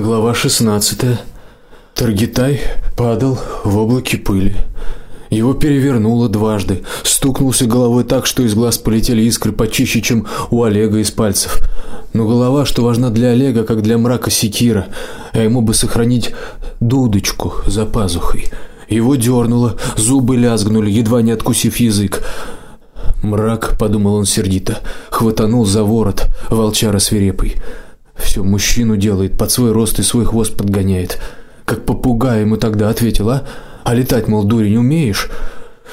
Глава 16. Таргитай падал в облаке пыли. Его перевернуло дважды, стукнулся головой так, что из глаз полетели искры почище, чем у Олега из пальцев. Но голова, что важна для Олега, как для мрака секира, а ему бы сохранить дудочку за пазухой. Его дернуло, зубы лязгнули, едва не откусив язык. Мрак, подумал он сердито, хватанул за ворот волчара свирепый. Все мужчину делает, под свой рост и свой хвост подгоняет. Как попугай ему тогда ответила: "А летать, мол, дури, не умеешь?"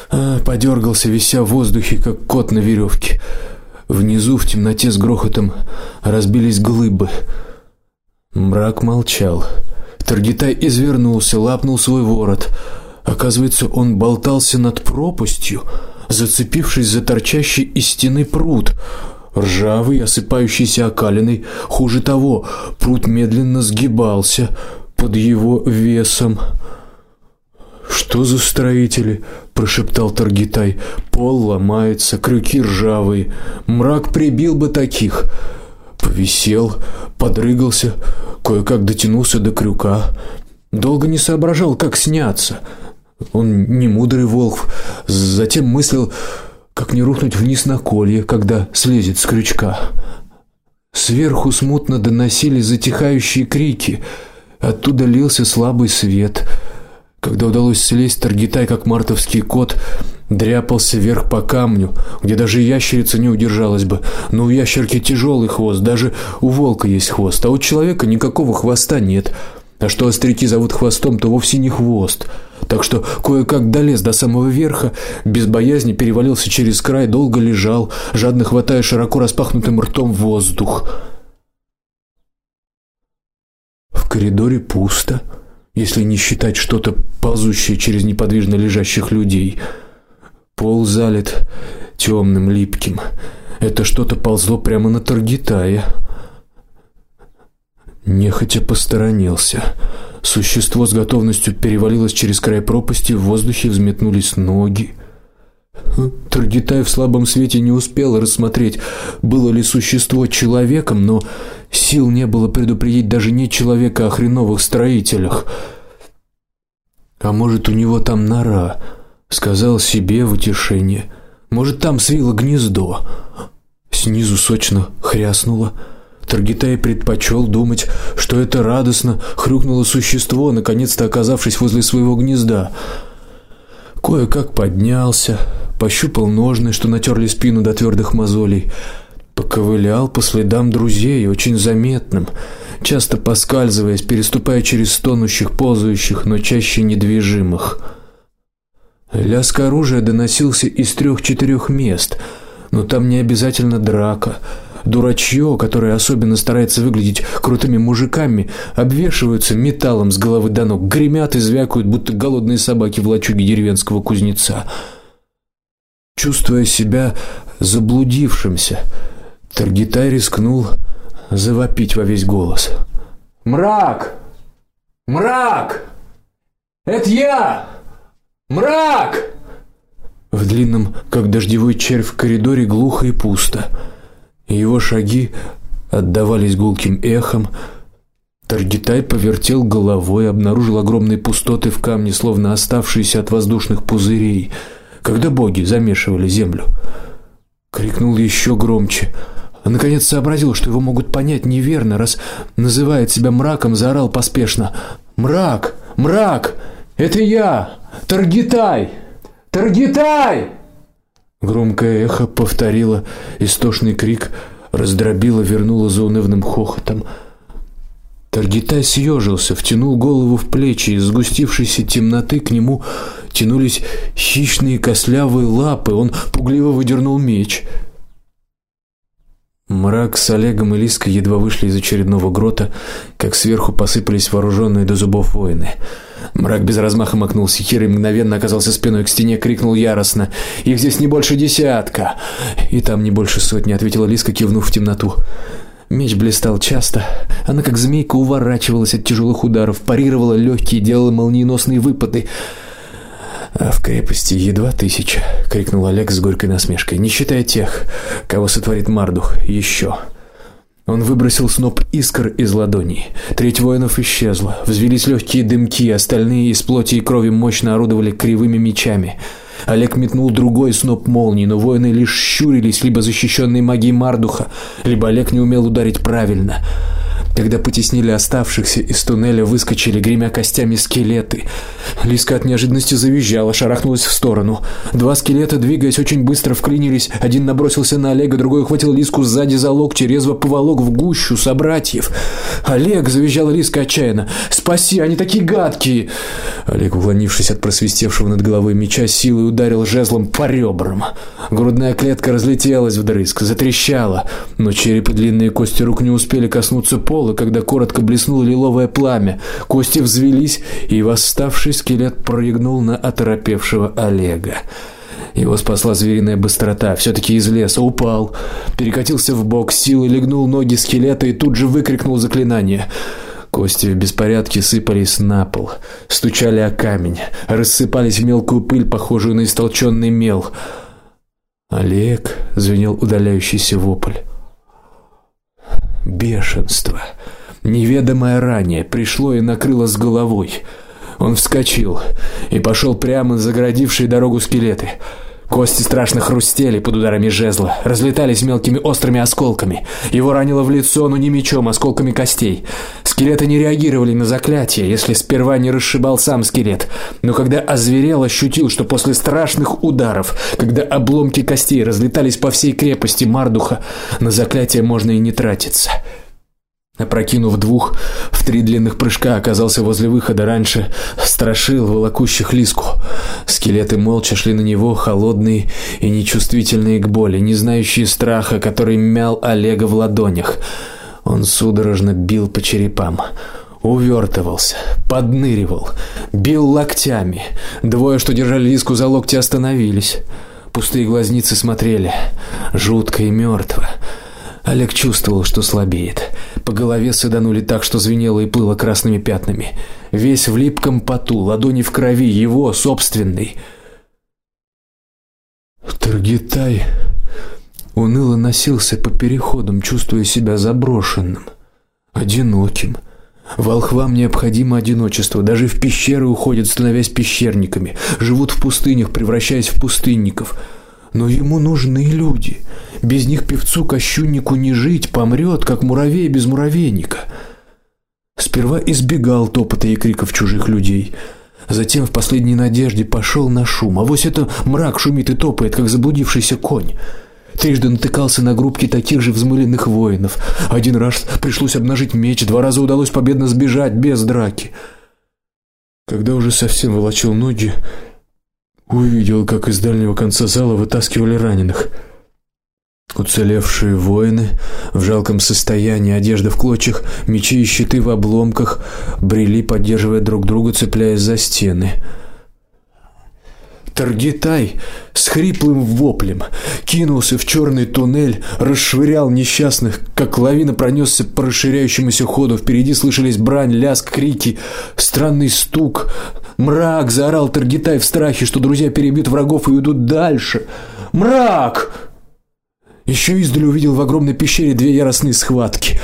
А, подергался, вися в воздухе, как кот на веревке. Внизу в темноте с грохотом разбились глыбы. Мрак молчал. Таргитай извернулся, лапнул свой ворот. Оказывается, он болтался над пропастью, зацепившись за торчащий из стены пруд ржавый, осыпающийся окалиной. Хуже того, пруд медленно сгибался под его весом. Что за строители? прошептал Таргитай. Пол ломается, крюки ржавые. Мрак прибил бы таких. Повисел, подрыгался, кое-как дотянулся до крюка. Долго не соображал, как сняться. Он не мудрый волк, затем мыслил, как не рухнуть вниз на колье, когда слезет с крючка. Сверху смутно доносились затихающие крики, оттуда лился слабый свет. Когда удалось слезть, Таргитай, как мартовский кот, дряпался вверх по камню, где даже ящерица не удержалась бы. Но у ящерки тяжелый хвост, даже у волка есть хвост, а у человека никакого хвоста нет. А что остряки зовут хвостом, то вовсе не хвост так что кое-как долез до самого верха, без боязни перевалился через край, долго лежал, жадно хватая широко распахнутым ртом воздух. В коридоре пусто, если не считать что-то ползущее через неподвижно лежащих людей. Пол залит темным липким. Это что-то ползло прямо на Таргитая. Нехотя посторонился. Существо с готовностью перевалилось через край пропасти, в воздухе взметнулись ноги. Таргитай в слабом свете не успел рассмотреть, было ли существо человеком, но сил не было предупредить даже не человека, а хреновых строителях. А может, у него там нора, сказал себе в утешение. Может, там свило гнездо. Снизу сочно хряснуло. Таргитай предпочел думать, что это радостно хрюкнуло существо, наконец-то оказавшись возле своего гнезда. Кое-как поднялся, пощупал ножны, что натерли спину до твердых мозолей, поковылял по следам друзей, очень заметным, часто поскальзываясь, переступая через стонущих, ползающих, но чаще недвижимых. Лязг оружия доносился из трех-четырех мест, но там не обязательно драка дурачье, которое особенно старается выглядеть крутыми мужиками, обвешиваются металлом с головы до ног, гремят и звякают, будто голодные собаки в лачуге деревенского кузнеца. Чувствуя себя заблудившимся, Таргитай рискнул завопить во весь голос. Мрак! Мрак! Это я! Мрак! В длинном, как дождевой червь, коридоре глухо и пусто. Его шаги отдавались гулким эхом. Таргитай повертел головой, обнаружил огромные пустоты в камне, словно оставшиеся от воздушных пузырей, когда боги замешивали землю. Крикнул еще громче. А наконец сообразил, что его могут понять неверно, раз называет себя мраком, заорал поспешно: "Мрак! Мрак! Это я, Таргитай! Таргитай!" Громкое эхо повторило истошный крик, раздробило, вернуло за унывным хохотом. Таргитай съежился, втянул голову в плечи, из сгустившейся темноты к нему тянулись хищные костлявые лапы. Он пугливо выдернул меч. Мрак с Олегом и Лиской едва вышли из очередного грота, как сверху посыпались вооруженные до зубов воины. Мрак без размаха макнул секирой, мгновенно оказался спиной к стене, крикнул яростно: "Их здесь не больше десятка!" И там не больше сотни, ответила Лиска, кивнув в темноту. Меч блистал часто. Она как змейка уворачивалась от тяжелых ударов, парировала легкие, делала молниеносные выпады. А в крепости едва тысяча, крикнул Олег с горькой насмешкой, не считая тех, кого сотворит Мардух еще. Он выбросил сноп искр из ладони. Треть воинов исчезла. Взвились легкие дымки, остальные из плоти и крови мощно орудовали кривыми мечами. Олег метнул другой сноп молнии, но воины лишь щурились, либо защищенные магией Мардуха, либо Олег не умел ударить правильно. Когда потеснили оставшихся из туннеля, выскочили гремя костями скелеты. Лиска от неожиданности завизжала, шарахнулась в сторону. Два скелета, двигаясь очень быстро, вклинились. Один набросился на Олега, другой ухватил Лиску сзади за локти, резво поволок в гущу собратьев. "Олег!" завизжала Лиска отчаянно. "Спаси, они такие гадкие!" Олег, уклонившись от просвистевшего над головой меча, силой ударил жезлом по ребрам. Грудная клетка разлетелась вдрызг, затрещала, но череп и длинные кости рук не успели коснуться пола пола, когда коротко блеснуло лиловое пламя. Кости взвились, и восставший скелет прыгнул на оторопевшего Олега. Его спасла звериная быстрота. все таки из леса упал, перекатился в бок, силой легнул ноги скелета и тут же выкрикнул заклинание. Кости в беспорядке сыпались на пол, стучали о камень, рассыпались в мелкую пыль, похожую на истолченный мел. Олег звенел удаляющийся вопль бешенство, неведомое ранее, пришло и накрыло с головой. Он вскочил и пошел прямо загородившие дорогу скелеты. Кости страшно хрустели под ударами жезла, разлетались мелкими острыми осколками. Его ранило в лицо, но не мечом, а осколками костей. Скелеты не реагировали на заклятие, если сперва не расшибал сам скелет, но когда озверел, ощутил, что после страшных ударов, когда обломки костей разлетались по всей крепости Мардуха, на заклятие можно и не тратиться. Опрокинув двух, в три длинных прыжка оказался возле выхода раньше, страшил волокущих лиску. Скелеты молча шли на него, холодные и нечувствительные к боли, не знающие страха, который мял Олега в ладонях. Он судорожно бил по черепам, увертывался, подныривал, бил локтями. Двое, что держали лиску за локти, остановились. Пустые глазницы смотрели, жутко и мертво. Олег чувствовал, что слабеет. По голове саданули так, что звенело и плыло красными пятнами. Весь в липком поту, ладони в крови, его собственный. Таргитай уныло носился по переходам, чувствуя себя заброшенным, одиноким. Волхвам необходимо одиночество, даже в пещеры уходят, становясь пещерниками, живут в пустынях, превращаясь в пустынников. Но ему нужны люди. Без них певцу кощуннику не жить, помрет, как муравей без муравейника. Сперва избегал топота и криков чужих людей, затем в последней надежде пошел на шум. А вот это мрак шумит и топает, как заблудившийся конь. Трижды натыкался на группки таких же взмыленных воинов. Один раз пришлось обнажить меч, два раза удалось победно сбежать без драки. Когда уже совсем волочил ноги, увидел, как из дальнего конца зала вытаскивали раненых. Уцелевшие воины в жалком состоянии, одежда в клочьях, мечи и щиты в обломках, брели, поддерживая друг друга, цепляясь за стены. Таргитай с хриплым воплем кинулся в черный туннель, расшвырял несчастных, как лавина пронесся по расширяющемуся ходу. Впереди слышались брань, лязг, крики, странный стук. Мрак заорал Таргитай в страхе, что друзья перебьют врагов и уйдут дальше. Мрак! Еще издали увидел в огромной пещере две яростные схватки.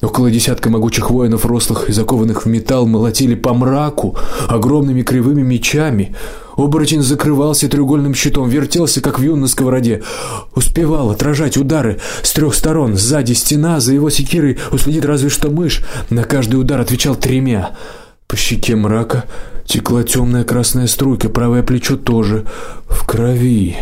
Около десятка могучих воинов, рослых и закованных в металл, молотили по мраку огромными кривыми мечами. Оборотень закрывался треугольным щитом, вертелся как вьюн на сковороде, успевал отражать удары с трех сторон. Сзади стена, за его секирой уследит разве что мышь. На каждый удар отвечал тремя. По щеке мрака текла темная красная струйка, правое плечо тоже в крови.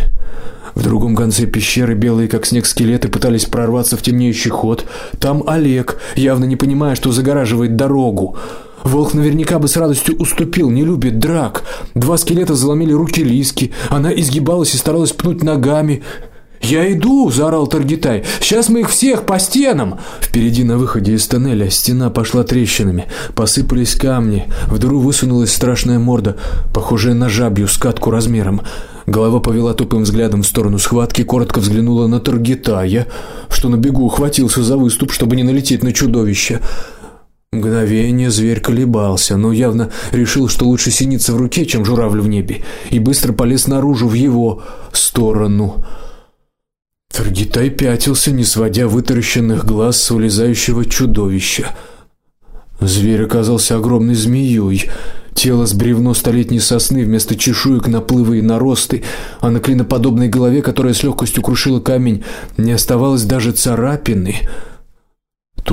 В другом конце пещеры белые как снег скелеты пытались прорваться в темнеющий ход. Там Олег, явно не понимая, что загораживает дорогу. Волк наверняка бы с радостью уступил, не любит драк. Два скелета заломили руки Лиски, она изгибалась и старалась пнуть ногами. "Я иду", заорал Таргитай. "Сейчас мы их всех по стенам". Впереди на выходе из тоннеля стена пошла трещинами, посыпались камни, в дыру высунулась страшная морда, похожая на жабью скатку размером. Голова повела тупым взглядом в сторону схватки, коротко взглянула на Таргитая, что на бегу ухватился за выступ, чтобы не налететь на чудовище. Мгновение зверь колебался, но явно решил, что лучше синица в руке, чем журавль в небе, и быстро полез наружу в его сторону. Таргитай пятился, не сводя вытаращенных глаз с вылезающего чудовища. Зверь оказался огромной змеей. Тело с бревно столетней сосны вместо чешуек наплывы и наросты, а на клиноподобной голове, которая с легкостью крушила камень, не оставалось даже царапины.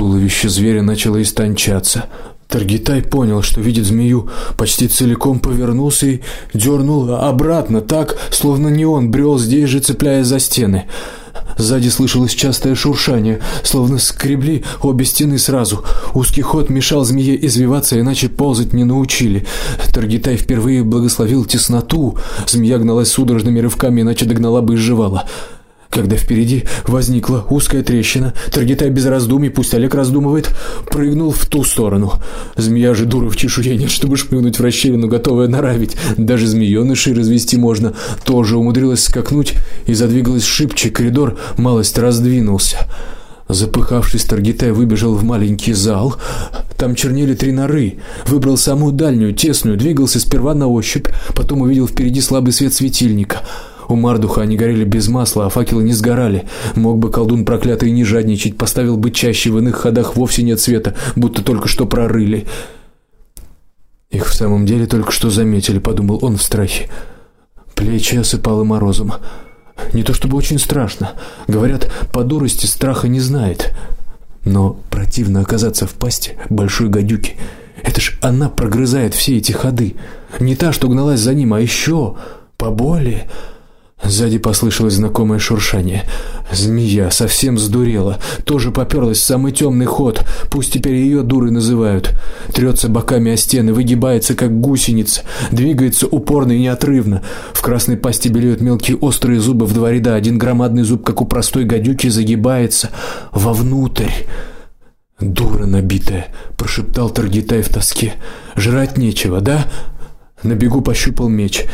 Туловище зверя начало истончаться. Таргитай понял, что видит змею, почти целиком повернулся и дернул обратно, так, словно не он брел здесь же, цепляясь за стены. Сзади слышалось частое шуршание, словно скребли обе стены сразу. Узкий ход мешал змее извиваться, иначе ползать не научили. Таргитай впервые благословил тесноту. Змея гналась судорожными рывками, иначе догнала бы и сживала. Когда впереди возникла узкая трещина, Таргитай без раздумий, пусть Олег раздумывает, прыгнул в ту сторону. Змея же дура в чешуе нет, чтобы шпрыгнуть в расщелину, готовая наравить. Даже змеёнышей развести можно. Тоже умудрилась скакнуть и задвигалась шибче, коридор малость раздвинулся. Запыхавшись, Таргитай выбежал в маленький зал. Там чернели три норы. Выбрал самую дальнюю, тесную, двигался сперва на ощупь, потом увидел впереди слабый свет светильника. У Мардуха они горели без масла, а факелы не сгорали. Мог бы колдун проклятый не жадничать, поставил бы чаще в иных ходах вовсе нет света, будто только что прорыли. Их в самом деле только что заметили, подумал он в страхе. Плечи осыпало морозом. Не то чтобы очень страшно. Говорят, по дурости страха не знает. Но противно оказаться в пасти большой гадюки. Это ж она прогрызает все эти ходы. Не та, что гналась за ним, а еще поболее. Сзади послышалось знакомое шуршание. Змея совсем сдурела, тоже попёрлась в самый темный ход. Пусть теперь ее дурой называют. Трется боками о стены, выгибается как гусеница, двигается упорно и неотрывно. В красной пасти белеют мелкие острые зубы в два ряда, один громадный зуб, как у простой гадюки, загибается вовнутрь. Дура набитая, прошептал Таргитай в тоске. Жрать нечего, да? На бегу пощупал меч.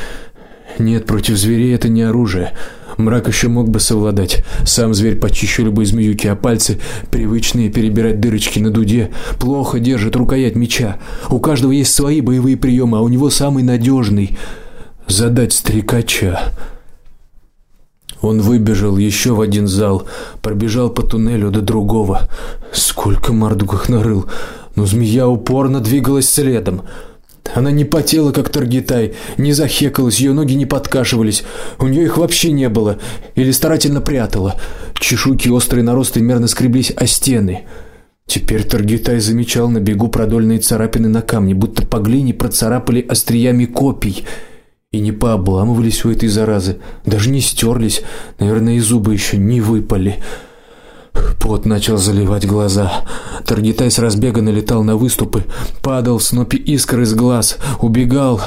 Нет, против зверей это не оружие. Мрак еще мог бы совладать. Сам зверь почище любой змеюки, а пальцы, привычные перебирать дырочки на дуде, плохо держат рукоять меча. У каждого есть свои боевые приемы, а у него самый надежный — задать стрекача. Он выбежал еще в один зал, пробежал по туннелю до другого. Сколько мордуках нарыл, но змея упорно двигалась следом. Она не потела, как Таргитай, не захекалась, ее ноги не подкашивались. У нее их вообще не было или старательно прятала. Чешуйки острые наросты мерно скреблись о стены. Теперь Таргитай замечал на бегу продольные царапины на камне, будто по глине процарапали остриями копий. И не пообламывались у этой заразы, даже не стерлись, наверное, и зубы еще не выпали. Пот начал заливать глаза. Таргитай с разбега налетал на выступы, падал в снопе искр из глаз, убегал.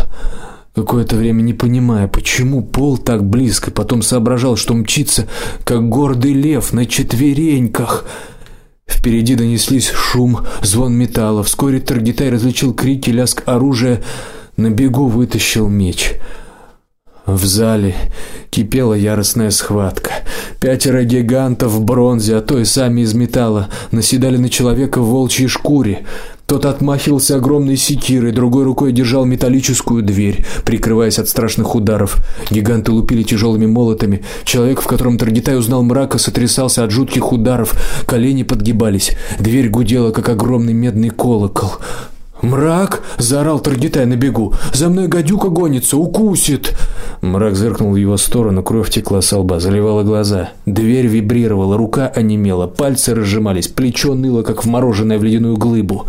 Какое-то время не понимая, почему пол так близко, потом соображал, что мчится, как гордый лев на четвереньках. Впереди донеслись шум, звон металла. Вскоре Таргитай различил крики, лязг оружия, на бегу вытащил меч. В зале кипела яростная схватка. Пятеро гигантов в бронзе, а то и сами из металла, наседали на человека в волчьей шкуре. Тот отмахивался огромной секирой, другой рукой держал металлическую дверь, прикрываясь от страшных ударов. Гиганты лупили тяжелыми молотами. Человек, в котором Таргитай узнал мрака, сотрясался от жутких ударов, колени подгибались. Дверь гудела как огромный медный колокол. Мрак, заорал Таргитай на бегу. За мной гадюка гонится, укусит. Мрак зыркнул в его сторону, кровь текла с лба, заливала глаза. Дверь вибрировала, рука онемела, пальцы разжимались, плечо ныло, как вмороженное в ледяную глыбу.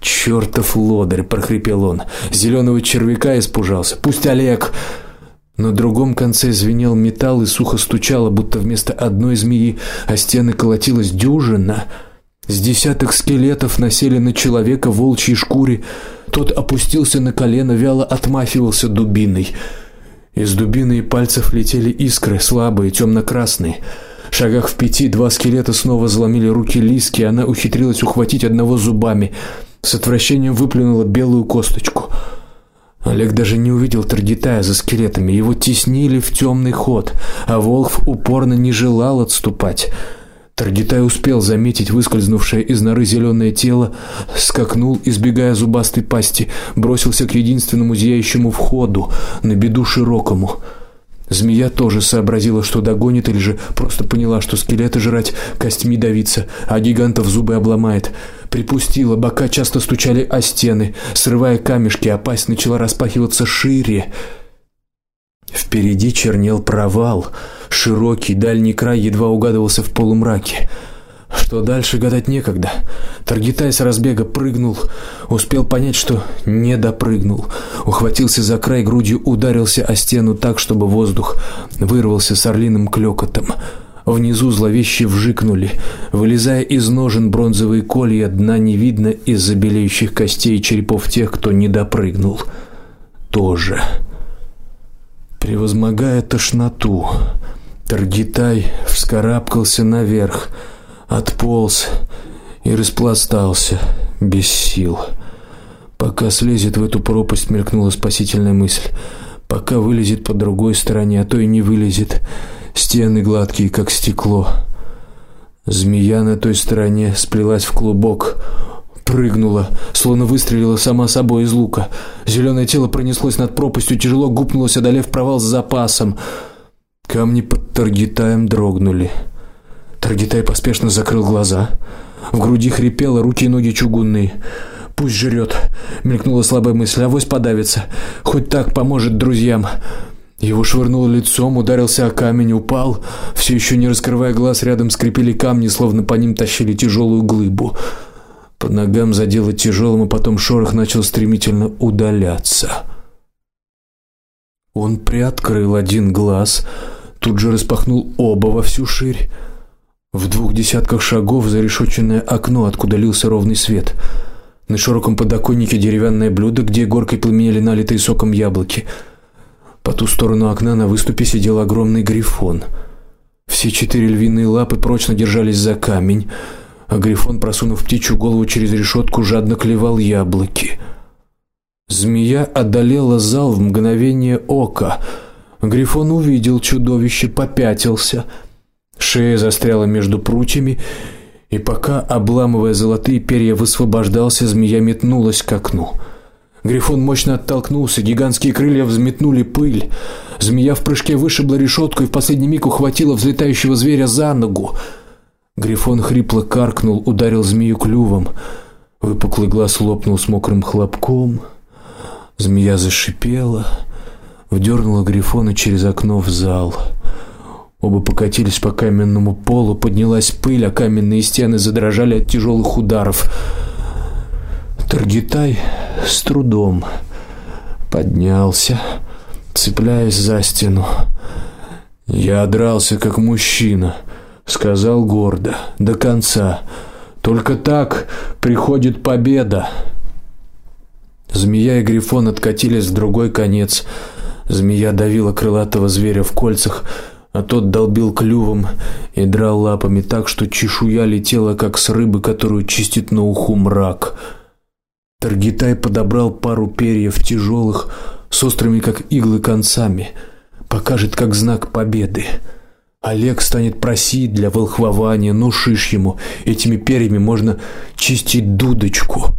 Чёртов лодырь, прохрипел он. Зеленого червяка испужался. Пусть Олег на другом конце звенел металл и сухо стучало, будто вместо одной змеи о стены колотилась дюжина. С десяток скелетов насели на человека в волчьей шкуре. Тот опустился на колено, вяло отмахивался дубиной. Из дубины и пальцев летели искры, слабые, темно красные шагах в пяти два скелета снова заломили руки Лиски, и она ухитрилась ухватить одного зубами. С отвращением выплюнула белую косточку. Олег даже не увидел Таргитая за скелетами, его теснили в темный ход, а Волхв упорно не желал отступать. Таргитай успел заметить выскользнувшее из норы зеленое тело, скакнул, избегая зубастой пасти, бросился к единственному зияющему входу, на беду широкому. Змея тоже сообразила, что догонит или же просто поняла, что скелеты жрать, костьми давиться, а гигантов зубы обломает. Припустила, бока часто стучали о стены, срывая камешки, а пасть начала распахиваться шире. Впереди чернел провал, широкий дальний край едва угадывался в полумраке. Что дальше гадать некогда. Таргитай с разбега прыгнул, успел понять, что не допрыгнул. Ухватился за край, грудью ударился о стену так, чтобы воздух вырвался с орлиным клёкотом. Внизу зловеще вжикнули, вылезая из ножен бронзовые колья, дна не видно из-за белеющих костей и черепов тех, кто не допрыгнул. Тоже. Превозмогая тошноту, Таргитай вскарабкался наверх отполз и распластался без сил. Пока слезет в эту пропасть, мелькнула спасительная мысль. Пока вылезет по другой стороне, а то и не вылезет. Стены гладкие, как стекло. Змея на той стороне сплелась в клубок, прыгнула, словно выстрелила сама собой из лука. Зеленое тело пронеслось над пропастью, тяжело гупнулось, одолев провал с запасом. Камни под таргетаем дрогнули. Таргитай поспешно закрыл глаза. В груди хрипело, руки и ноги чугунные. Пусть жрет. мелькнула слабая мысль, авось подавится. Хоть так поможет друзьям. Его швырнуло лицом, ударился о камень, упал. Все еще не раскрывая глаз, рядом скрипели камни, словно по ним тащили тяжелую глыбу. Под ногам задело тяжелым, а потом шорох начал стремительно удаляться. Он приоткрыл один глаз, тут же распахнул оба во всю ширь. В двух десятках шагов за зарешеченное окно, откуда лился ровный свет. На широком подоконнике деревянное блюдо, где горкой пламенели налитые соком яблоки. По ту сторону окна на выступе сидел огромный грифон. Все четыре львиные лапы прочно держались за камень, а грифон, просунув птичью голову через решетку, жадно клевал яблоки. Змея одолела зал в мгновение ока. Грифон увидел чудовище, попятился — Шея застряла между прутьями, и пока, обламывая золотые перья, высвобождался, змея метнулась к окну. Грифон мощно оттолкнулся, гигантские крылья взметнули пыль. Змея в прыжке вышибла решетку и в последний миг ухватила взлетающего зверя за ногу. Грифон хрипло каркнул, ударил змею клювом. Выпуклый глаз лопнул с мокрым хлопком. Змея зашипела, вдернула грифона через окно в зал. Оба покатились по каменному полу, поднялась пыль, а каменные стены задрожали от тяжелых ударов. Таргитай с трудом поднялся, цепляясь за стену. Я дрался как мужчина, сказал гордо, до конца. Только так приходит победа. Змея и грифон откатились в другой конец. Змея давила крылатого зверя в кольцах, а тот долбил клювом и драл лапами так, что чешуя летела как с рыбы, которую чистит на уху мрак. Таргитай подобрал пару перьев тяжелых, с острыми как иглы концами, покажет как знак победы. Олег станет просить для волхвования, ну шиш ему, этими перьями можно чистить дудочку.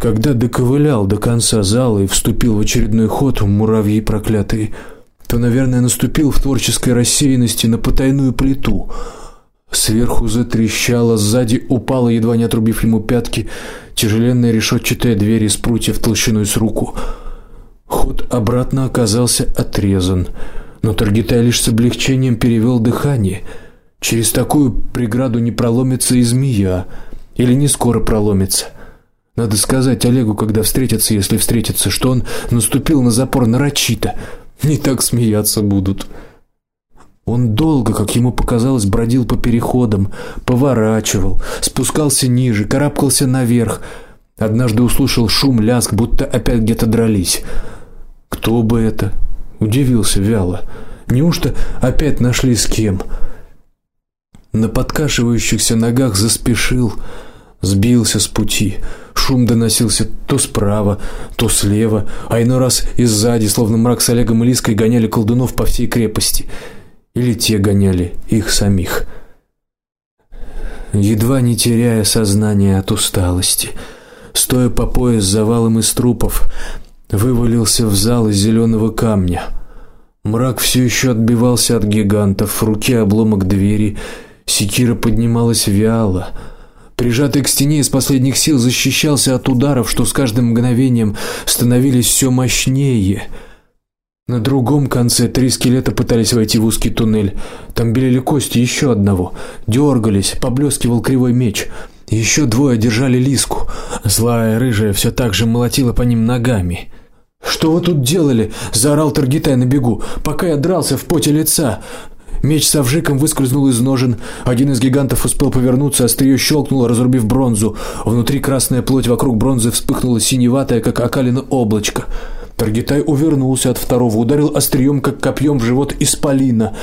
Когда доковылял до конца зала и вступил в очередной ход, муравьи проклятые то, наверное, наступил в творческой рассеянности на потайную плиту. Сверху затрещало, сзади упала, едва не отрубив ему пятки, тяжеленная решетчатая дверь из прутьев толщиной с руку. Ход обратно оказался отрезан, но Таргитай лишь с облегчением перевел дыхание. Через такую преграду не проломится и змея, или не скоро проломится. Надо сказать Олегу, когда встретятся, если встретятся, что он наступил на запор нарочито. Не так смеяться будут. Он долго, как ему показалось, бродил по переходам, поворачивал, спускался ниже, карабкался наверх. Однажды услышал шум, лязг, будто опять где-то дрались. Кто бы это? Удивился вяло. Неужто опять нашли с кем? На подкашивающихся ногах заспешил, сбился с пути. Шум доносился то справа, то слева, а иной раз и сзади, словно мрак с Олегом и Лиской гоняли колдунов по всей крепости, или те гоняли их самих. Едва не теряя сознание от усталости, стоя по пояс завалом из трупов, вывалился в зал из зеленого камня. Мрак все еще отбивался от гигантов, в руке обломок двери, секира поднималась вяло. Прижатый к стене из последних сил защищался от ударов, что с каждым мгновением становились все мощнее. На другом конце три скелета пытались войти в узкий туннель. Там белели кости еще одного, дергались, поблескивал кривой меч. Еще двое держали лиску. Злая рыжая все так же молотила по ним ногами. Что вы тут делали? заорал Таргитай на бегу, пока я дрался в поте лица. Меч со вжиком выскользнул из ножен. Один из гигантов успел повернуться, острие щелкнуло, разрубив бронзу. Внутри красная плоть вокруг бронзы вспыхнула синеватая, как окалина облачко. Таргитай увернулся от второго, ударил острием как копьем в живот исполина.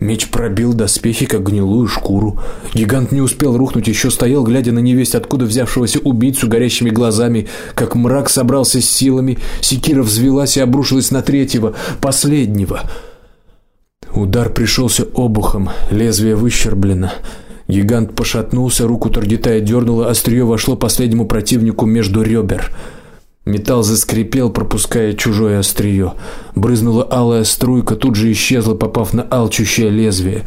Меч пробил доспехи как гнилую шкуру. Гигант не успел рухнуть, еще стоял, глядя на невесть откуда взявшегося убийцу горящими глазами, как мрак собрался с силами, секира взвилась и обрушилась на третьего, последнего. Удар пришелся обухом, лезвие выщерблено. Гигант пошатнулся, руку Таргитая дернуло, острие вошло последнему противнику между ребер. Металл заскрипел, пропуская чужое острие. Брызнула алая струйка, тут же исчезла, попав на алчущее лезвие.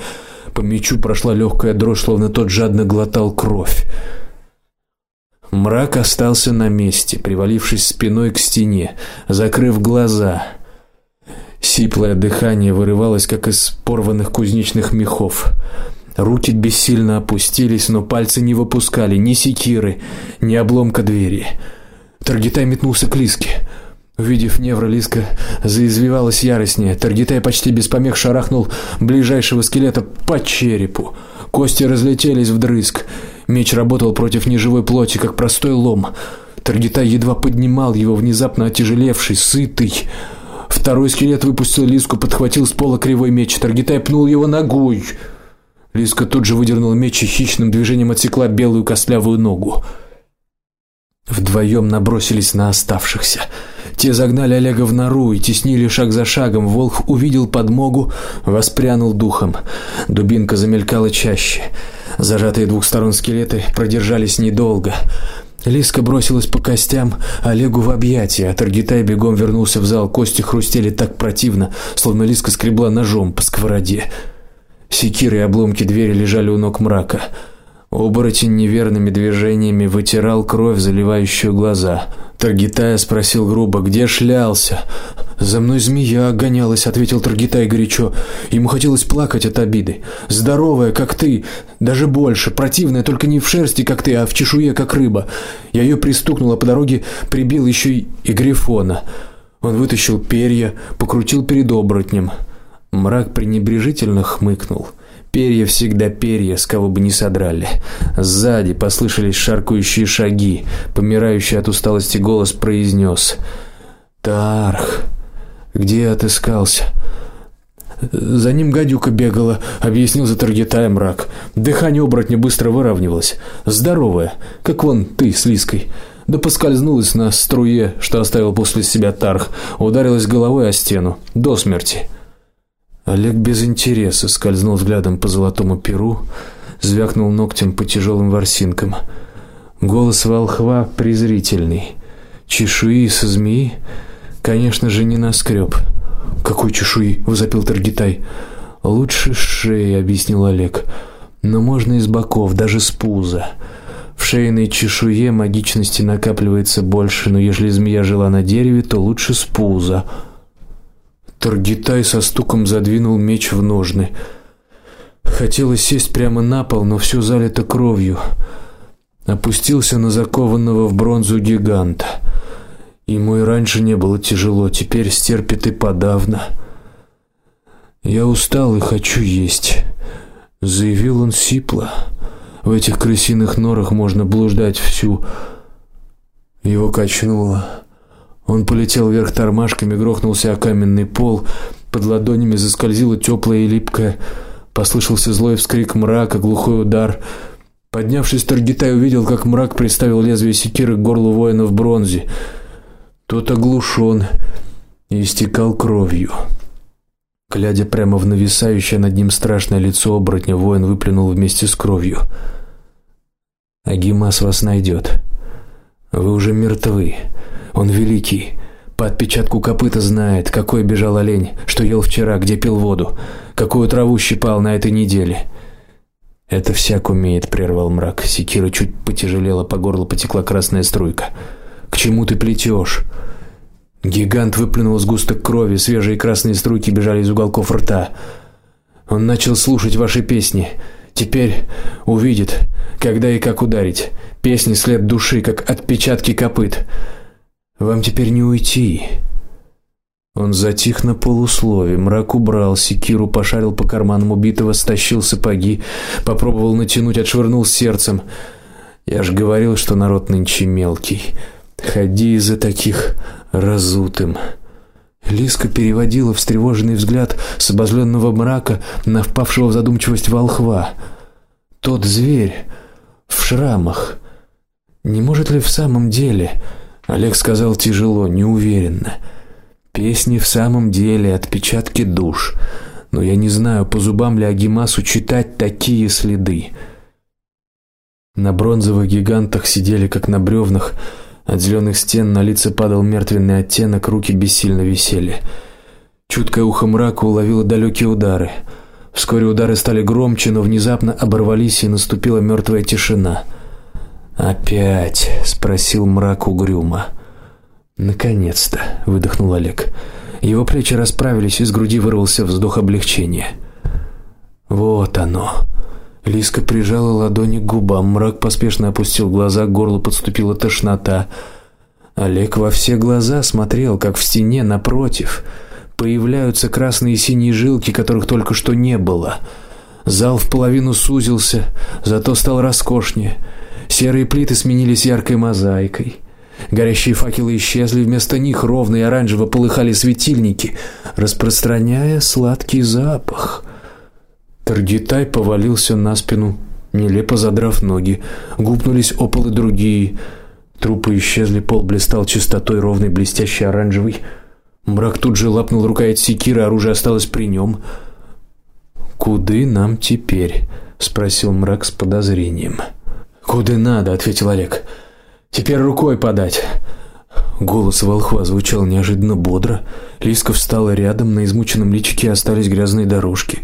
По мечу прошла легкая дрожь, словно тот жадно глотал кровь. Мрак остался на месте, привалившись спиной к стене, закрыв глаза. Сиплое дыхание вырывалось как из порванных кузнечных мехов. Руки бессильно опустились, но пальцы не выпускали ни секиры, ни обломка двери. Таргитай метнулся к Лиске. Увидев Невра, Лиска заизвивалась яростнее. Таргитай почти без помех шарахнул ближайшего скелета по черепу. Кости разлетелись вдрызг. Меч работал против неживой плоти, как простой лом. Таргитай едва поднимал его, внезапно отяжелевший, сытый. Второй скелет выпустил Лиску, подхватил с пола кривой меч. Таргитай пнул его ногой. Лиска тут же выдернула меч и хищным движением отсекла белую костлявую ногу. Вдвоем набросились на оставшихся. Те загнали Олега в нору и теснили шаг за шагом. Волк увидел подмогу, воспрянул духом. Дубинка замелькала чаще. Зажатые двух сторон скелеты продержались недолго. Лиска бросилась по костям Олегу в объятия, а Таргитай бегом вернулся в зал. Кости хрустели так противно, словно Лиска скребла ножом по сковороде. Секиры и обломки двери лежали у ног мрака. Оборотень неверными движениями вытирал кровь, заливающую глаза. Таргитай спросил грубо: "Где шлялся?" "За мной змея гонялась", ответил Таргитай горячо. Ему хотелось плакать от обиды. "Здоровая, как ты, даже больше, противная только не в шерсти, как ты, а в чешуе, как рыба. Я ее пристукнула по дороге, прибил еще и, и грифона". Он вытащил перья, покрутил перед оборотнем. Мрак пренебрежительно хмыкнул. Перья всегда перья, с кого бы ни содрали. Сзади послышались шаркающие шаги. Помирающий от усталости голос произнес: "Тарх, где отыскался?" За ним гадюка бегала, объяснил за Таргитай мрак. Дыхание оборотня быстро выравнивалось. Здоровая, как вон ты с Лиской. Да поскользнулась на струе, что оставил после себя Тарх, ударилась головой о стену до смерти. Олег без интереса скользнул взглядом по золотому перу, звякнул ногтем по тяжелым ворсинкам. Голос волхва презрительный. Чешуи со змеи, конечно же, не наскреб. Какой чешуи? возопил Таргитай. Лучше шеи, объяснил Олег. Но можно и с боков, даже с пуза. В шейной чешуе магичности накапливается больше, но если змея жила на дереве, то лучше с пуза. Таргитай со стуком задвинул меч в ножны. Хотелось сесть прямо на пол, но все залито кровью. Опустился на закованного в бронзу гиганта. Ему и раньше не было тяжело, теперь стерпит и подавно. Я устал и хочу есть, заявил он сипло. В этих крысиных норах можно блуждать всю. Его качнуло. Он полетел вверх тормашками, грохнулся о каменный пол, под ладонями заскользило теплое и липкое. Послышался злой вскрик мрака, глухой удар. Поднявшись, Таргитай увидел, как мрак приставил лезвие секиры к горлу воина в бронзе. Тот оглушен и истекал кровью. Глядя прямо в нависающее над ним страшное лицо оборотня, воин выплюнул вместе с кровью: "Агимас вас найдет. Вы уже мертвы. Он великий, По отпечатку копыта знает, какой бежал олень, что ел вчера, где пил воду, какую траву щипал на этой неделе. Это всяк умеет, прервал мрак. Секира чуть потяжелела, по горлу потекла красная струйка. К чему ты плетешь? Гигант выплюнул сгусток крови, свежие красные струйки бежали из уголков рта. Он начал слушать ваши песни. Теперь увидит, когда и как ударить. Песни след души, как отпечатки копыт. Вам теперь не уйти. Он затих на полуслове, мрак убрал секиру, пошарил по карманам убитого, стащил сапоги, попробовал натянуть, отшвырнул сердцем. Я ж говорил, что народ нынче мелкий. Ходи из-за таких разутым. Лиска переводила встревоженный взгляд с обозленного мрака на впавшего в задумчивость волхва. Тот зверь в шрамах. Не может ли в самом деле? Олег сказал тяжело, неуверенно. Песни в самом деле отпечатки душ. Но я не знаю, по зубам ли Агимасу читать такие следы. На бронзовых гигантах сидели как на бревнах от зеленых стен на лица падал мертвенный оттенок, руки бессильно висели. Чуткое ухо мрака уловило далекие удары. Вскоре удары стали громче, но внезапно оборвались и наступила мертвая тишина. Опять, спросил мрак угрюмо. Наконец-то, выдохнул Олег. Его плечи расправились, из груди вырвался вздох облегчения. Вот оно. Лиска прижала ладони к губам, мрак поспешно опустил глаза, к горлу подступила тошнота. Олег во все глаза смотрел, как в стене напротив появляются красные и синие жилки, которых только что не было. Зал в половину сузился, зато стал роскошнее. Серые плиты сменились яркой мозаикой. Горящие факелы исчезли, вместо них ровно и оранжево полыхали светильники, распространяя сладкий запах. Таргитай повалился на спину, нелепо задрав ноги. Гупнулись опалы другие. Трупы исчезли, пол блистал чистотой ровный, блестящий оранжевый. Мрак тут же лапнул рукоять секиры, оружие осталось при нем. Куды нам теперь? спросил Мрак с подозрением. Куда надо, ответил Олег. Теперь рукой подать. Голос волхва звучал неожиданно бодро. Лиска встала рядом, на измученном личике остались грязные дорожки.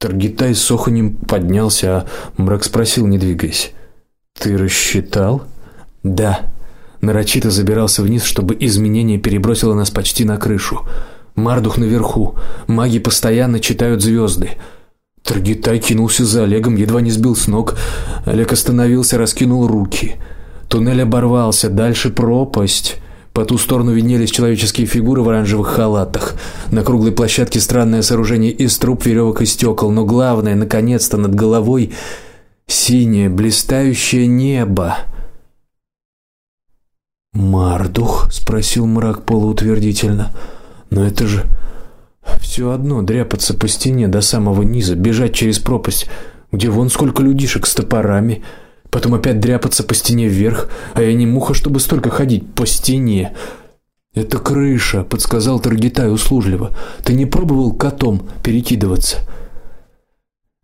Таргитай с оханьем поднялся, а мрак спросил, не двигаясь: "Ты рассчитал?" "Да". Нарочито забирался вниз, чтобы изменение перебросило нас почти на крышу. Мардух наверху. Маги постоянно читают звезды. Таргитай кинулся за Олегом, едва не сбил с ног. Олег остановился, раскинул руки. Туннель оборвался, дальше пропасть. По ту сторону виднелись человеческие фигуры в оранжевых халатах. На круглой площадке странное сооружение из труб, веревок и стекол, но главное, наконец-то над головой синее блистающее небо. Мардух спросил мрак полуутвердительно. Но это же все одно дряпаться по стене до самого низа, бежать через пропасть, где вон сколько людишек с топорами. Потом опять дряпаться по стене вверх, а я не муха, чтобы столько ходить по стене. Это крыша, подсказал Таргитай услужливо. Ты не пробовал котом перекидываться?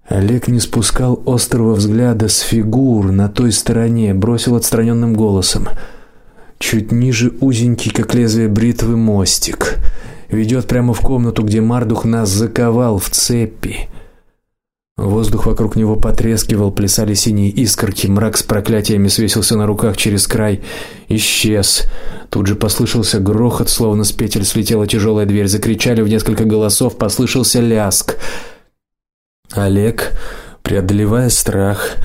Олег не спускал острого взгляда с фигур на той стороне, бросил отстраненным голосом: чуть ниже узенький, как лезвие бритвы, мостик ведет прямо в комнату, где Мардух нас заковал в цепи. Воздух вокруг него потрескивал, плясали синие искорки, мрак с проклятиями свесился на руках через край, исчез. Тут же послышался грохот, словно с петель слетела тяжелая дверь, закричали в несколько голосов, послышался ляск. Олег, преодолевая страх,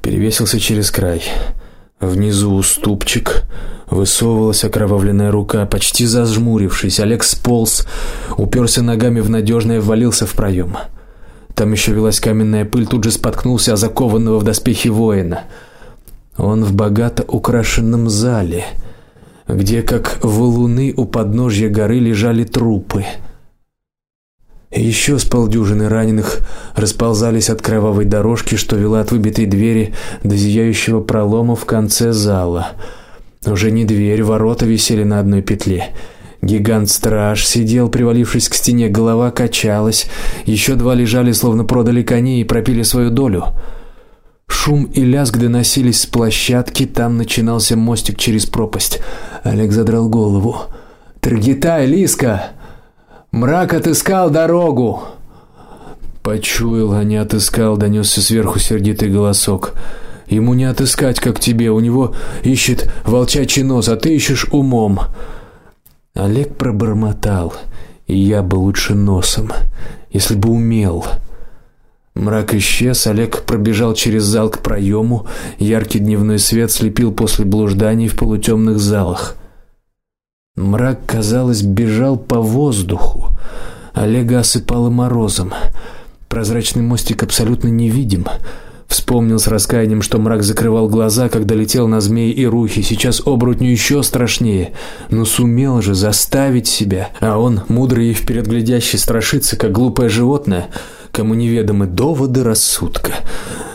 перевесился через край. Внизу уступчик, высовывалась окровавленная рука, почти зажмурившись, Олег сполз, уперся ногами в надежное, ввалился в проем. Там еще велась каменная пыль, тут же споткнулся о закованного в доспехи воина. Он в богато украшенном зале, где как валуны у подножья горы лежали трупы. Еще с полдюжины раненых расползались от кровавой дорожки, что вела от выбитой двери до зияющего пролома в конце зала. Уже не дверь, ворота висели на одной петле. Гигант-страж сидел, привалившись к стене, голова качалась. Еще два лежали, словно продали коней и пропили свою долю. Шум и лязг доносились с площадки, там начинался мостик через пропасть. Олег задрал голову. Таргитай, Лиска. Мрак отыскал дорогу. Почуял, а не отыскал, донесся сверху сердитый голосок. Ему не отыскать, как тебе, у него ищет волчачий нос, а ты ищешь умом. Олег пробормотал: "И я бы лучше носом, если бы умел". Мрак исчез, Олег пробежал через зал к проему, яркий дневной свет слепил после блужданий в полутемных залах. Мрак, казалось, бежал по воздуху. Олега осыпало морозом. Прозрачный мостик абсолютно невидим. Вспомнил с раскаянием, что мрак закрывал глаза, когда летел на змеи и рухи. Сейчас оборотню еще страшнее, но сумел же заставить себя, а он, мудрый и вперед глядящий, страшится, как глупое животное, кому неведомы доводы рассудка.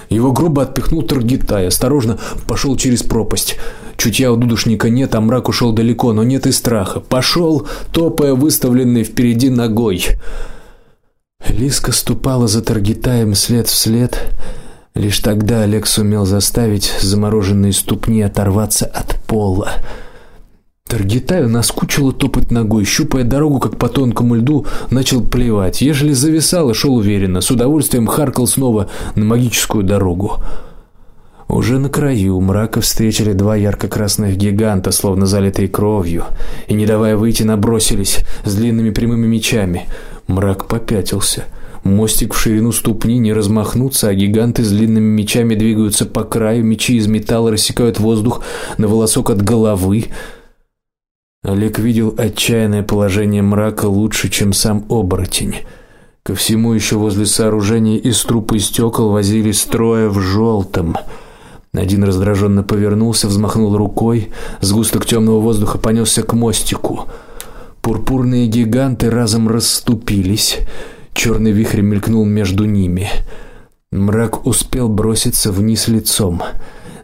Его грубо отпихнул Таргитай, осторожно пошел через пропасть. Чутья у дудушника нет, а мрак ушел далеко, но нет и страха. Пошел, топая выставленной впереди ногой. Лиска ступала за Таргитаем след в след. Лишь тогда Олег сумел заставить замороженные ступни оторваться от пола. Таргитаю наскучило топать ногой, щупая дорогу, как по тонкому льду, начал плевать. Ежели зависал и шел уверенно, с удовольствием харкал снова на магическую дорогу. Уже на краю мрака встретили два ярко-красных гиганта, словно залитые кровью, и не давая выйти, набросились с длинными прямыми мечами. Мрак попятился. Мостик в ширину ступни не размахнуться, а гиганты с длинными мечами двигаются по краю, мечи из металла рассекают воздух на волосок от головы. Олег видел отчаянное положение мрака лучше, чем сам оборотень. Ко всему еще возле сооружения из труб и стекол возились строя в желтом. Один раздраженно повернулся, взмахнул рукой, сгусток темного воздуха понесся к мостику. Пурпурные гиганты разом расступились. Черный вихрь мелькнул между ними. Мрак успел броситься вниз лицом.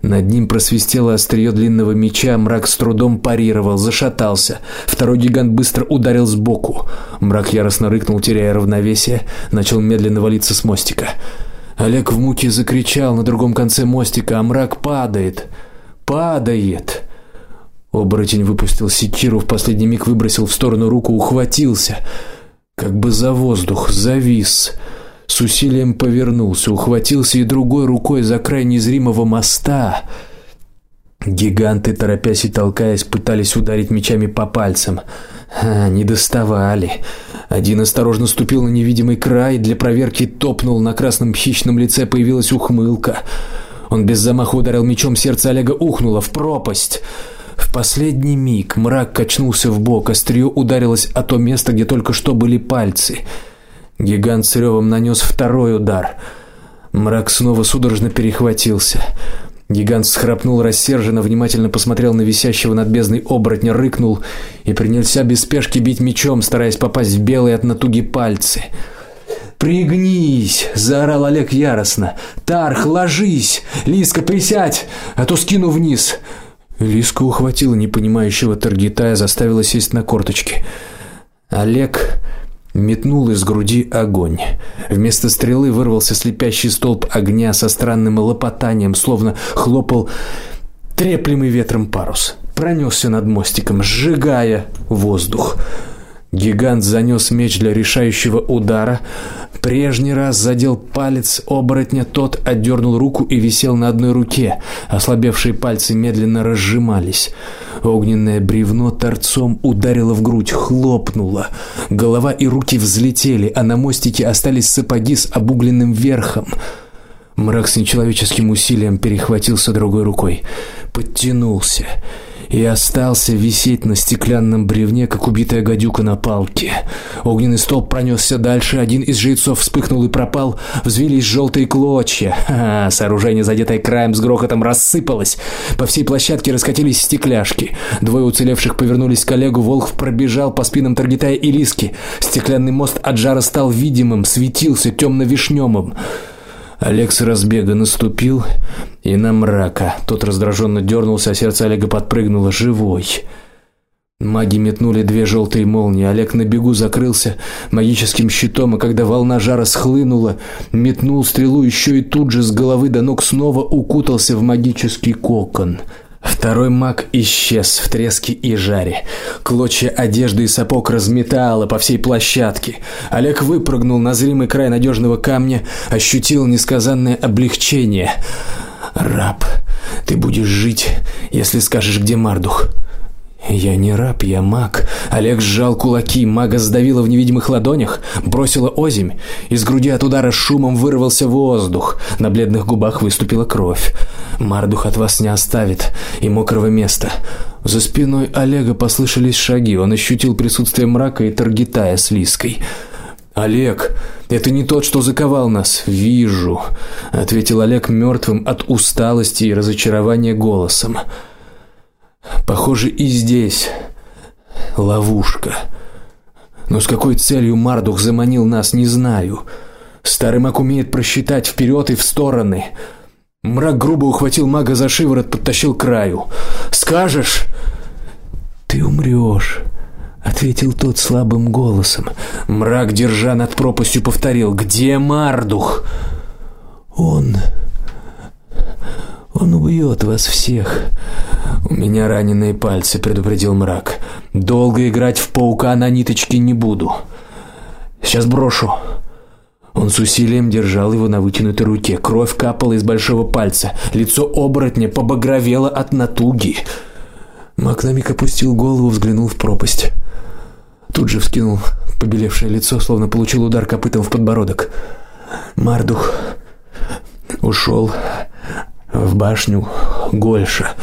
Над ним просвистело острие длинного меча, мрак с трудом парировал, зашатался. Второй гигант быстро ударил сбоку. Мрак яростно рыкнул, теряя равновесие, начал медленно валиться с мостика. Олег в муке закричал на другом конце мостика, а мрак падает. Падает. Оборотень выпустил секиру, в последний миг выбросил в сторону руку, ухватился как бы за воздух, завис. С усилием повернулся, ухватился и другой рукой за край незримого моста. Гиганты, торопясь и толкаясь, пытались ударить мечами по пальцам. А, не доставали. Один осторожно ступил на невидимый край, для проверки топнул, на красном хищном лице появилась ухмылка. Он без замаха ударил мечом, сердце Олега ухнуло в пропасть. Последний миг мрак качнулся в бок, острие ударилось о то место, где только что были пальцы. Гигант с ревом нанес второй удар. Мрак снова судорожно перехватился. Гигант схрапнул рассерженно, внимательно посмотрел на висящего над бездной оборотня, рыкнул и принялся без спешки бить мечом, стараясь попасть в белые от натуги пальцы. Пригнись, заорал Олег яростно. Тарх, ложись. Лиска, присядь, а то скину вниз. Лиска ухватила непонимающего Таргитая, заставила сесть на корточки. Олег метнул из груди огонь. Вместо стрелы вырвался слепящий столб огня со странным лопотанием, словно хлопал треплемый ветром парус. Пронесся над мостиком, сжигая воздух. Гигант занес меч для решающего удара. Прежний раз задел палец оборотня, тот отдернул руку и висел на одной руке. Ослабевшие пальцы медленно разжимались. Огненное бревно торцом ударило в грудь, хлопнуло. Голова и руки взлетели, а на мостике остались сапоги с обугленным верхом. Мрак с нечеловеческим усилием перехватился другой рукой, подтянулся и остался висеть на стеклянном бревне, как убитая гадюка на палке. Огненный столб пронесся дальше, один из жрецов вспыхнул и пропал, взвились желтые клочья. Ха, сооружение, задетое краем с грохотом рассыпалось. По всей площадке раскатились стекляшки. Двое уцелевших повернулись к коллегу, Волх пробежал по спинам Таргитая и Лиски. Стеклянный мост от жара стал видимым, светился темно вишневым Олег с разбега наступил и на мрака. Тот раздраженно дернулся, а сердце Олега подпрыгнуло живой. Маги метнули две желтые молнии. Олег на бегу закрылся магическим щитом, и когда волна жара схлынула, метнул стрелу еще и тут же с головы до ног снова укутался в магический кокон. Второй маг исчез в треске и жаре. Клочья одежды и сапог разметало по всей площадке. Олег выпрыгнул на зримый край надежного камня, ощутил несказанное облегчение. Раб, ты будешь жить, если скажешь, где Мардух. Я не раб, я маг. Олег сжал кулаки, мага сдавило в невидимых ладонях, бросило озимь. Из груди от удара шумом вырвался воздух. На бледных губах выступила кровь. Мардух от вас не оставит и мокрого места. За спиной Олега послышались шаги. Он ощутил присутствие мрака и Таргитая с Лиской. Олег, это не тот, что заковал нас. Вижу, ответил Олег мертвым от усталости и разочарования голосом. Похоже, и здесь ловушка. Но с какой целью Мардух заманил нас, не знаю. Старый маг умеет просчитать вперед и в стороны. Мрак грубо ухватил мага за шиворот, подтащил к краю. Скажешь, ты умрёшь, ответил тот слабым голосом. Мрак, держа над пропастью, повторил: "Где Мардух?" Он он убьет вас всех. У меня раненые пальцы, предупредил мрак. Долго играть в паука на ниточке не буду. Сейчас брошу. Он с усилием держал его на вытянутой руке. Кровь капала из большого пальца. Лицо оборотня побагровело от натуги. Мак на опустил голову, взглянул в пропасть. Тут же вскинул побелевшее лицо, словно получил удар копытом в подбородок. Мардух ушел в башню Гольша.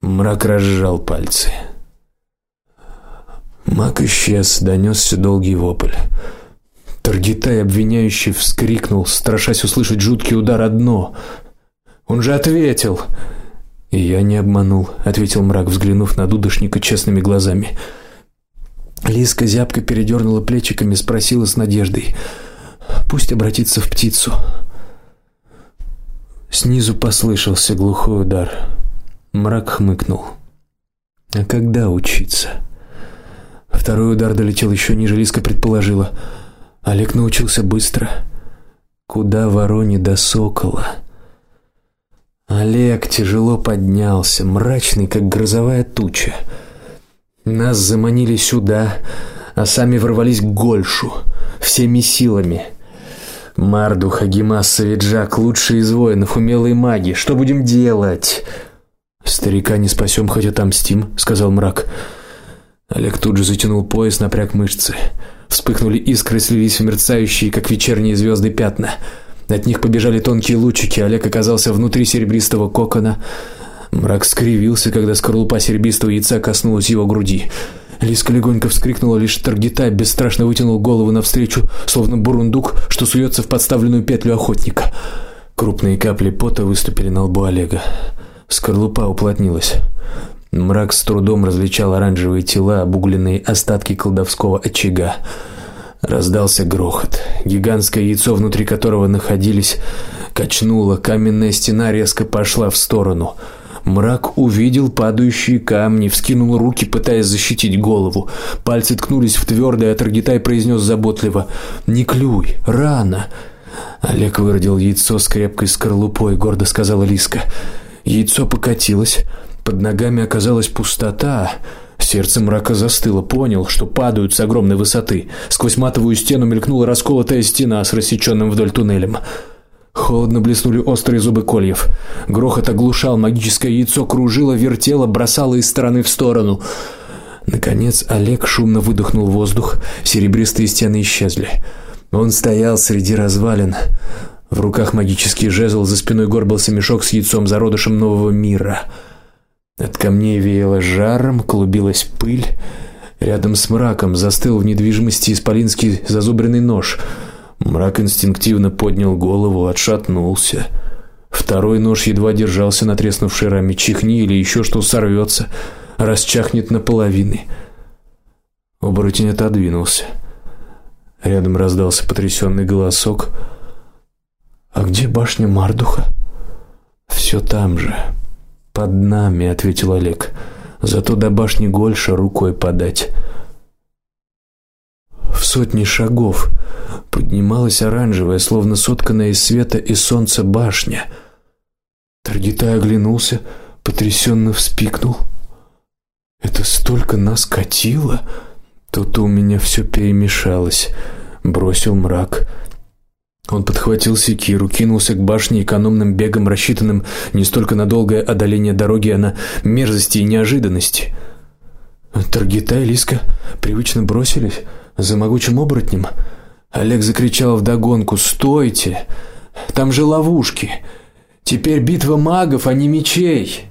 Мрак разжал пальцы. Мак исчез, донесся долгий вопль. Таргитай обвиняющий вскрикнул, страшась услышать жуткий удар одно. Он же ответил. И я не обманул, ответил мрак, взглянув на дудошника честными глазами. Лиска зябко передернула плечиками, спросила с надеждой: "Пусть обратится в птицу". Снизу послышался глухой удар. Мрак хмыкнул. А когда учиться? Второй удар долетел еще ниже, Лиска предположила. Олег научился быстро. Куда вороне до сокола? Олег тяжело поднялся, мрачный, как грозовая туча. Нас заманили сюда, а сами ворвались к Гольшу всеми силами. Мардух, Агимас, Савиджак лучшие из воинов, умелые маги. Что будем делать? Старика не спасем, хоть отомстим, сказал мрак. Олег тут же затянул пояс, напряг мышцы. Вспыхнули искры, слились в мерцающие, как вечерние звезды, пятна. От них побежали тонкие лучики. Олег оказался внутри серебристого кокона. Мрак скривился, когда скорлупа серебристого яйца коснулась его груди. Лиска легонько вскрикнула, лишь Таргитай бесстрашно вытянул голову навстречу, словно бурундук, что суется в подставленную петлю охотника. Крупные капли пота выступили на лбу Олега. Скорлупа уплотнилась. Мрак с трудом различал оранжевые тела, обугленные остатки колдовского очага. Раздался грохот. Гигантское яйцо, внутри которого находились, качнуло, каменная стена резко пошла в сторону. Мрак увидел падающие камни, вскинул руки, пытаясь защитить голову. Пальцы ткнулись в твердое, а Таргитай произнес заботливо: "Не клюй, рано". Олег выродил яйцо с крепкой скорлупой, гордо сказала Лиска. Яйцо покатилось, под ногами оказалась пустота. Сердце мрака застыло, понял, что падают с огромной высоты. Сквозь матовую стену мелькнула расколотая стена с рассеченным вдоль туннелем. Холодно блеснули острые зубы кольев. Грохот оглушал, магическое яйцо кружило, вертело, бросало из стороны в сторону. Наконец Олег шумно выдохнул воздух, серебристые стены исчезли. Он стоял среди развалин. В руках магический жезл, за спиной горбился мешок с яйцом зародышем нового мира. От камней веяло жаром, клубилась пыль. Рядом с мраком застыл в недвижимости исполинский зазубренный нож. Мрак инстинктивно поднял голову, отшатнулся. Второй нож едва держался на треснувшей раме. Чихни или еще что сорвется, расчахнет наполовину. Оборотень отодвинулся. Рядом раздался потрясенный голосок. А где башня Мардуха? Все там же, под нами, ответил Олег. Зато до башни Гольша рукой подать. В сотни шагов поднималась оранжевая, словно сотканная из света и солнца башня. Таргитай оглянулся, потрясенно вспикнул. Это столько нас катило, тут у меня все перемешалось. Бросил мрак. Он подхватил секиру, кинулся к башне экономным бегом, рассчитанным не столько на долгое одоление дороги, а на мерзости и неожиданности. Таргита и Лиска привычно бросились за могучим оборотнем. Олег закричал вдогонку: "Стойте! Там же ловушки! Теперь битва магов, а не мечей!"